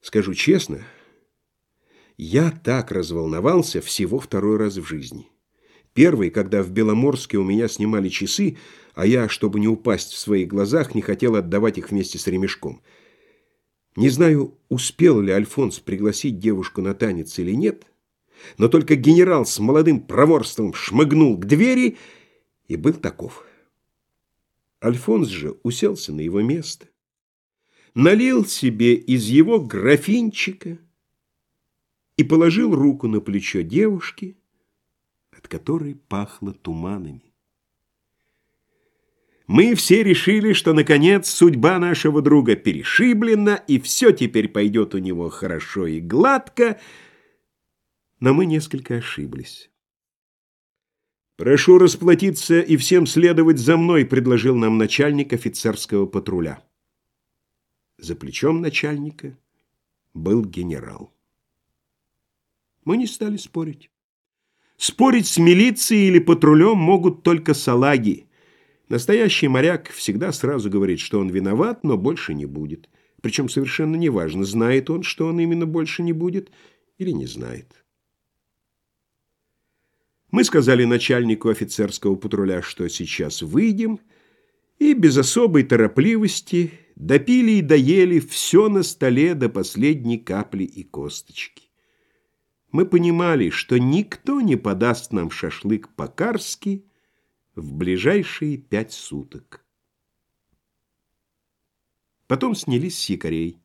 Скажу честно, я так разволновался всего второй раз в жизни. Первый, когда в Беломорске у меня снимали часы, а я, чтобы не упасть в своих глазах, не хотел отдавать их вместе с ремешком. Не знаю, успел ли Альфонс пригласить девушку на танец или нет, но только генерал с молодым проворством шмыгнул к двери и был таков. Альфонс же уселся на его место налил себе из его графинчика и положил руку на плечо девушки, от которой пахло туманами. Мы все решили, что, наконец, судьба нашего друга перешиблена, и все теперь пойдет у него хорошо и гладко, но мы несколько ошиблись. «Прошу расплатиться и всем следовать за мной», — предложил нам начальник офицерского патруля. За плечом начальника был генерал. Мы не стали спорить. Спорить с милицией или патрулем могут только салаги. Настоящий моряк всегда сразу говорит, что он виноват, но больше не будет. Причем совершенно неважно, знает он, что он именно больше не будет, или не знает. Мы сказали начальнику офицерского патруля, что сейчас выйдем, и без особой торопливости допили и доели все на столе до последней капли и косточки. Мы понимали, что никто не подаст нам шашлык по-карски в ближайшие пять суток. Потом снялись с якорей.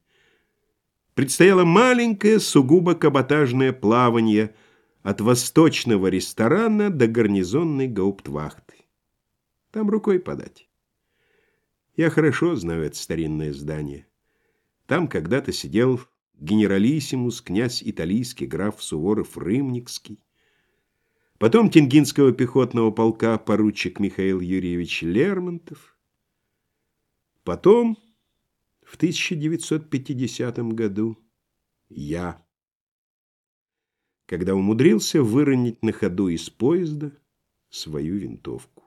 Предстояло маленькое, сугубо каботажное плавание от восточного ресторана до гарнизонной гауптвахты. Там рукой подать. Я хорошо знаю это старинное здание. Там когда-то сидел генералиссимус, князь италийский, граф Суворов-Рымникский. Потом Тенгинского пехотного полка поручик Михаил Юрьевич Лермонтов. Потом, в 1950 году, я, когда умудрился выронить на ходу из поезда свою винтовку.